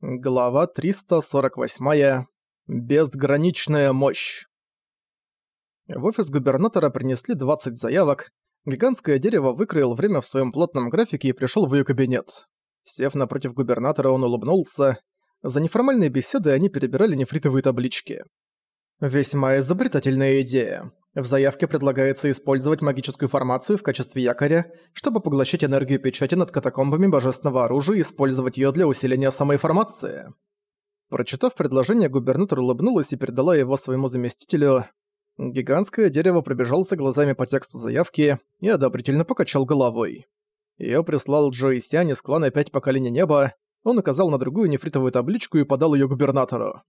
Глава 348. Безграничная мощь. В офис губернатора принесли 20 заявок. Гигантское дерево выкроил время в своем плотном графике и пришел в ее кабинет. Сев напротив губернатора, он улыбнулся. За неформальной беседой они перебирали нефритовые таблички. Весьма изобретательная идея. В заявке предлагается использовать магическую формацию в качестве якоря, чтобы поглощать энергию печати над катакомбами божественного оружия и использовать её для усиления самой формации. Прочитав предложение, губернатор улыбнулась и передала его своему заместителю. Гигантское дерево пробежался глазами по тексту заявки и одобрительно покачал головой. Её прислал Джои Сянь из клана «Пять поколений неба», он указал на другую нефритовую табличку и подал её губернатору.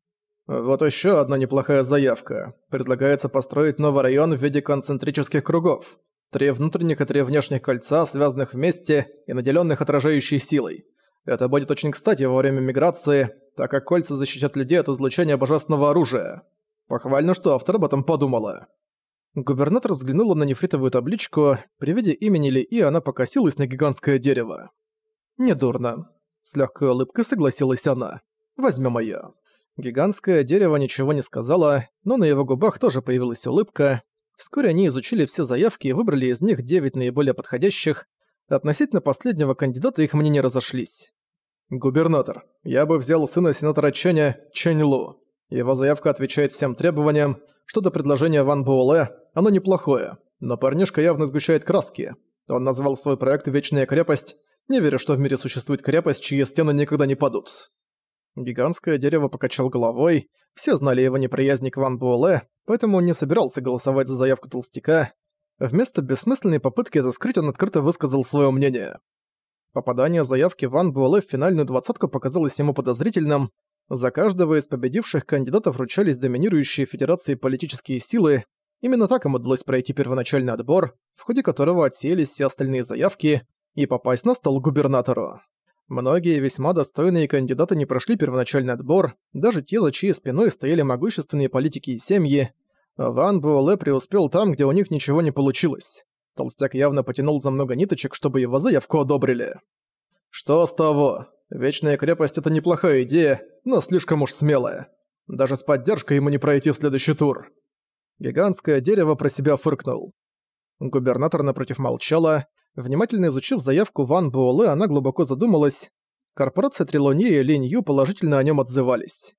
Вот еще одна неплохая заявка. Предлагается построить новый район в виде концентрических кругов. Три внутренних и три внешних кольца, связанных вместе и наделенных отражающей силой. Это будет очень кстати во время миграции, так как кольца защитят людей от излучения божественного оружия. Похвально, что автор об этом подумала. Губернатор взглянула на нефритовую табличку, при виде имени Ли И она покосилась на гигантское дерево. «Недурно», — с легкой улыбкой согласилась она. «Возьмем её». Гигантское дерево ничего не сказала, но на его губах тоже появилась улыбка. Вскоре они изучили все заявки и выбрали из них девять наиболее подходящих. Относительно последнего кандидата их мнения разошлись. «Губернатор, я бы взял сына сенатора Ченя, Чэнь Лу. Его заявка отвечает всем требованиям. Что до предложения Ван Буэлэ, оно неплохое. Но парнишка явно сгущает краски. Он назвал свой проект «Вечная крепость», не верю, что в мире существует крепость, чьи стены никогда не падут. Гигантское дерево покачал головой, все знали его неприязнь к Ван Буэлэ, поэтому он не собирался голосовать за заявку толстяка. Вместо бессмысленной попытки это скрыть он открыто высказал свое мнение. Попадание заявки Ван Буэлэ в финальную двадцатку показалось ему подозрительным. За каждого из победивших кандидатов вручались доминирующие федерации политические силы. Именно так им удалось пройти первоначальный отбор, в ходе которого отсеялись все остальные заявки, и попасть на стол губернатору. Многие весьма достойные кандидаты не прошли первоначальный отбор, даже те, за чьей спиной стояли могущественные политики и семьи. Ван Буэлэ преуспел там, где у них ничего не получилось. Толстяк явно потянул за много ниточек, чтобы его заявку одобрили. Что с того? Вечная крепость — это неплохая идея, но слишком уж смелая. Даже с поддержкой ему не пройти в следующий тур. Гигантское дерево про себя фыркнул. Губернатор напротив молчала, Внимательно изучив заявку Ван Буэлэ, она глубоко задумалась. Корпорация Трилония и Линь Ю положительно о нем отзывались.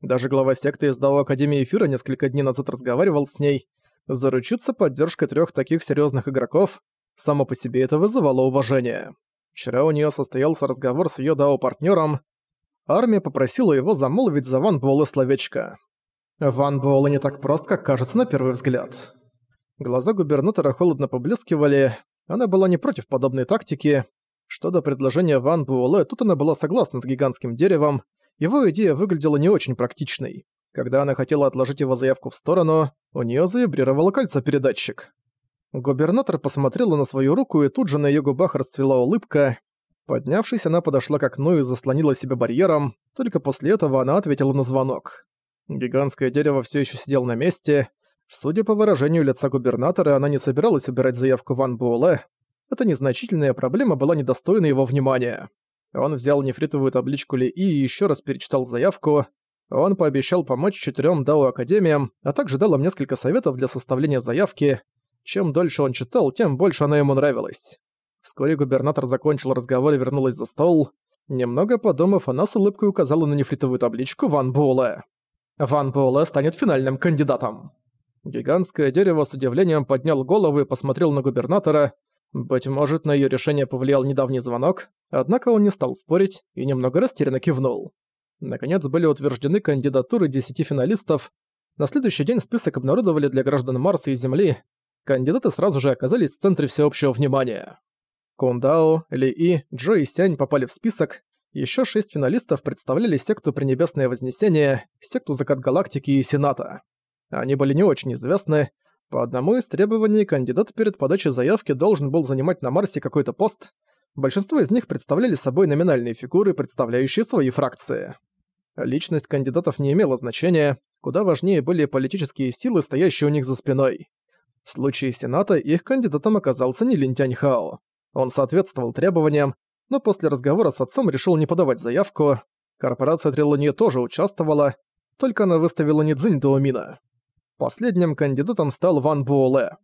Даже глава секты из Дао Академии Эфира несколько дней назад разговаривал с ней. Заручиться поддержкой трех таких серьезных игроков, само по себе это вызывало уважение. Вчера у нее состоялся разговор с ее Дао-партнером. Армия попросила его замолвить за Ван Буэлэ словечко. Ван Буэлэ не так прост, как кажется на первый взгляд. Глаза губернатора холодно поблескивали, она была не против подобной тактики. Что до предложения Ван Буэлэ, тут она была согласна с гигантским деревом. Его идея выглядела не очень практичной. Когда она хотела отложить его заявку в сторону, у неё завибрировало кольцо-передатчик. Губернатор посмотрела на свою руку, и тут же на её губах расцвела улыбка. Поднявшись, она подошла к окну и заслонила себя барьером, только после этого она ответила на звонок. Гигантское дерево всё ещё сидело на месте, Судя по выражению лица губернатора, она не собиралась убирать заявку Ван Буэлэ. Эта незначительная проблема была недостойна его внимания. Он взял нефритовую табличку Ли и еще раз перечитал заявку. Он пообещал помочь четырем Дао-академиям, а также дал им несколько советов для составления заявки. Чем дольше он читал, тем больше она ему нравилась. Вскоре губернатор закончил разговор и вернулась за стол. Немного подумав, она с улыбкой указала на нефритовую табличку Ван Буэлэ. «Ван Буэлэ станет финальным кандидатом». Гигантское дерево с удивлением поднял голову и посмотрел на губернатора. Быть может, на её решение повлиял недавний звонок, однако он не стал спорить и немного растерянно кивнул. Наконец были утверждены кандидатуры десяти финалистов. На следующий день список обнародовали для граждан Марса и Земли. Кандидаты сразу же оказались в центре всеобщего внимания. Кундао, Ли И, Джо и Сянь попали в список. Ещё шесть финалистов представляли секту Пренебесное Вознесение, секту Закат Галактики и Сената. Они были не очень известны. По одному из требований кандидат перед подачей заявки должен был занимать на Марсе какой-то пост. Большинство из них представляли собой номинальные фигуры, представляющие свои фракции. Личность кандидатов не имела значения, куда важнее были политические силы, стоящие у них за спиной. В случае Сената их кандидатом оказался не Лин Тяньхао. Он соответствовал требованиям, но после разговора с отцом решил не подавать заявку. Корпорация Трилония тоже участвовала, только она выставила не Цзинь Доумина. Последним кандидатом стал Ван Буоле.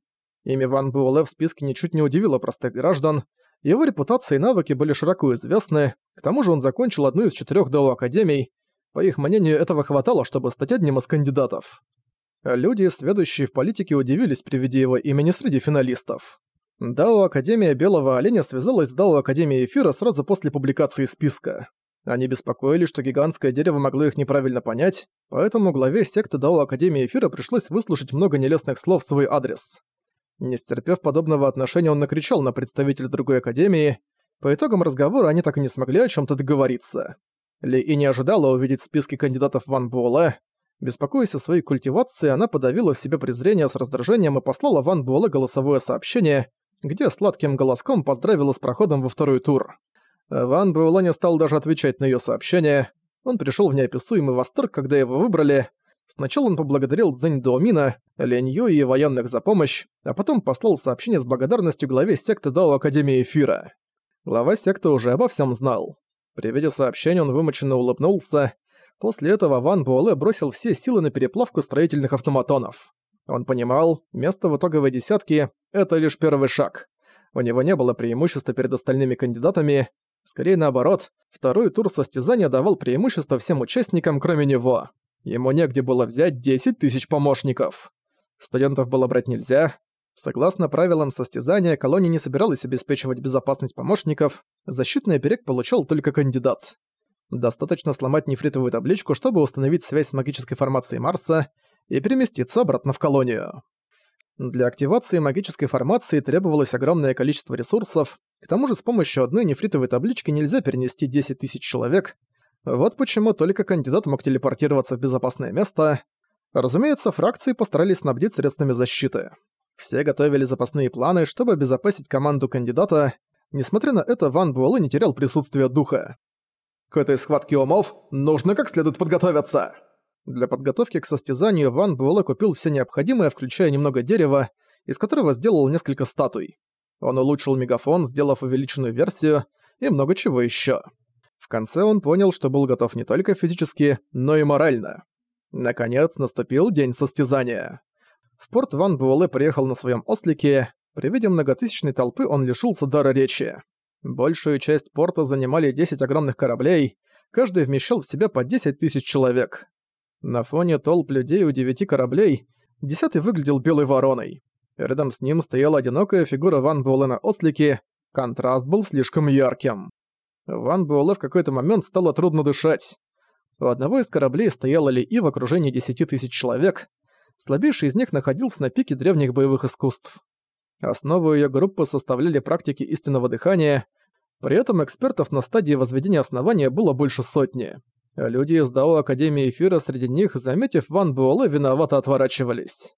Имя Ван Буоле в списке ничуть не удивило простых граждан, его репутация и навыки были широко известны, к тому же он закончил одну из четырех Дао Академий, по их мнению, этого хватало, чтобы стать одним из кандидатов. Люди, следующие в политике, удивились при виде его имени среди финалистов. Дао Академия Белого Оленя связалась с Дао Академией Эфира сразу после публикации списка. Они беспокоились, что гигантское дерево могло их неправильно понять, поэтому главе секты Дао Академии Эфира пришлось выслушать много нелестных слов в свой адрес. Не стерпев подобного отношения, он накричал на представителя другой академии. По итогам разговора они так и не смогли о чем то договориться. Ли и не ожидала увидеть списки кандидатов Ван Буэлэ. Беспокоясь о своей культивации, она подавила в себе презрение с раздражением и послала Ван Буэлэ голосовое сообщение, где сладким голоском поздравила с проходом во второй тур. Ван Буэлэ не стал даже отвечать на её сообщение. Он пришёл в неописуемый восторг, когда его выбрали. Сначала он поблагодарил Цзэнь Доумина, Лень и военных за помощь, а потом послал сообщение с благодарностью главе секты Дао Академии Эфира. Глава секты уже обо всем знал. При виде сообщения он вымоченно улыбнулся. После этого Ван Буэлэ бросил все силы на переплавку строительных автоматонов. Он понимал, место в итоговой десятке — это лишь первый шаг. У него не было преимущества перед остальными кандидатами. Скорее наоборот, второй тур состязания давал преимущество всем участникам, кроме него. Ему негде было взять 10 тысяч помощников. Студентов было брать нельзя, Согласно правилам состязания, колония не собиралась обеспечивать безопасность помощников, защитный оберег получал только кандидат. Достаточно сломать нефритовую табличку, чтобы установить связь с магической формацией Марса и переместиться обратно в колонию. Для активации магической формации требовалось огромное количество ресурсов, к тому же с помощью одной нефритовой таблички нельзя перенести 10 тысяч человек, вот почему только кандидат мог телепортироваться в безопасное место. Разумеется, фракции постарались снабдить средствами защиты. Все готовили запасные планы, чтобы обезопасить команду кандидата. Несмотря на это, Ван Буэлэ не терял присутствия духа. «К этой схватке умов нужно как следует подготовиться!» Для подготовки к состязанию Ван Буэлэ купил все необходимое, включая немного дерева, из которого сделал несколько статуй. Он улучшил мегафон, сделав увеличенную версию, и много чего еще. В конце он понял, что был готов не только физически, но и морально. Наконец наступил день состязания. В порт Ван Буэлэ приехал на своем ослике. При виде многотысячной толпы он лишился дара речи. Большую часть порта занимали 10 огромных кораблей, каждый вмещал в себя по 10 тысяч человек. На фоне толп людей у девяти кораблей десятый выглядел белой вороной. Рядом с ним стояла одинокая фигура Ван Буэлэ на ослике, контраст был слишком ярким. Ван Буэлэ в какой-то момент стало трудно дышать. У одного из кораблей стояла Ли И в окружении десяти тысяч человек, слабейший из них находился на пике древних боевых искусств. Основу ее группы составляли практики истинного дыхания, при этом экспертов на стадии возведения основания было больше сотни. Люди из Дао Академии Эфира среди них, заметив Ван Буэлэ, виновато отворачивались.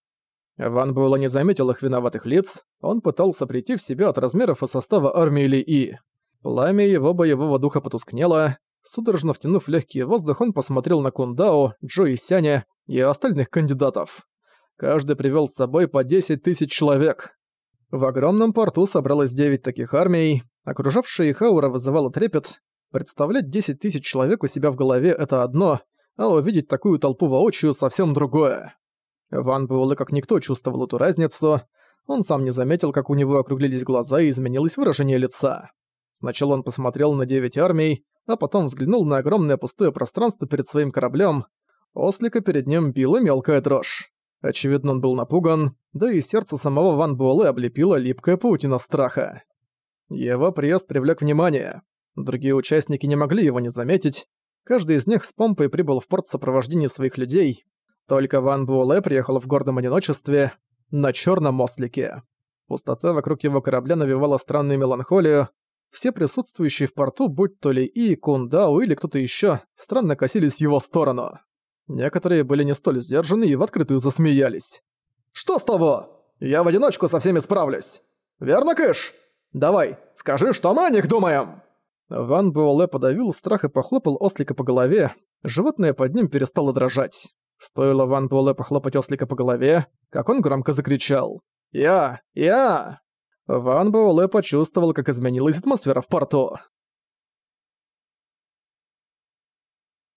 Ван Буэлэ не заметил их виноватых лиц, он пытался прийти в себя от размеров и состава армии Ли И. Пламя его боевого духа потускнело, судорожно втянув легкий воздух, он посмотрел на Кундао, Джо и Сяня и остальных кандидатов. Каждый привел с собой по 10 тысяч человек. В огромном порту собралось 9 таких армий, окружавшая их аура вызывала трепет. Представлять 10 тысяч человек у себя в голове — это одно, а увидеть такую толпу воочию — совсем другое. Ван Буэлэ как никто чувствовал эту разницу. Он сам не заметил, как у него округлились глаза и изменилось выражение лица. Сначала он посмотрел на 9 армий, а потом взглянул на огромное пустое пространство перед своим кораблем. Ослика перед ним била мелкая дрожь. Очевидно, он был напуган, да и сердце самого Ван Буэлэ облепила липкая паутина страха. Его приезд привлек внимание. Другие участники не могли его не заметить. Каждый из них с помпой прибыл в порт в сопровождении своих людей. Только Ван Буэлэ приехал в гордом одиночестве на черном ослике. Пустота вокруг его корабля навевала странную меланхолию. Все присутствующие в порту, будь то ли И, Кундао или кто-то еще, странно косились в его сторону. Некоторые были не столь сдержаны и в открытую засмеялись. «Что с того? Я в одиночку со всеми справлюсь. Верно, Кэш? Давай, скажи, что мы о них думаем!» Ван Буэлэ подавил страх и похлопал ослика по голове. Животное под ним перестало дрожать. Стоило Ван Буэлэ похлопать ослика по голове, как он громко закричал. «Я! Я!» Ван Буэлэ почувствовал, как изменилась атмосфера в порту.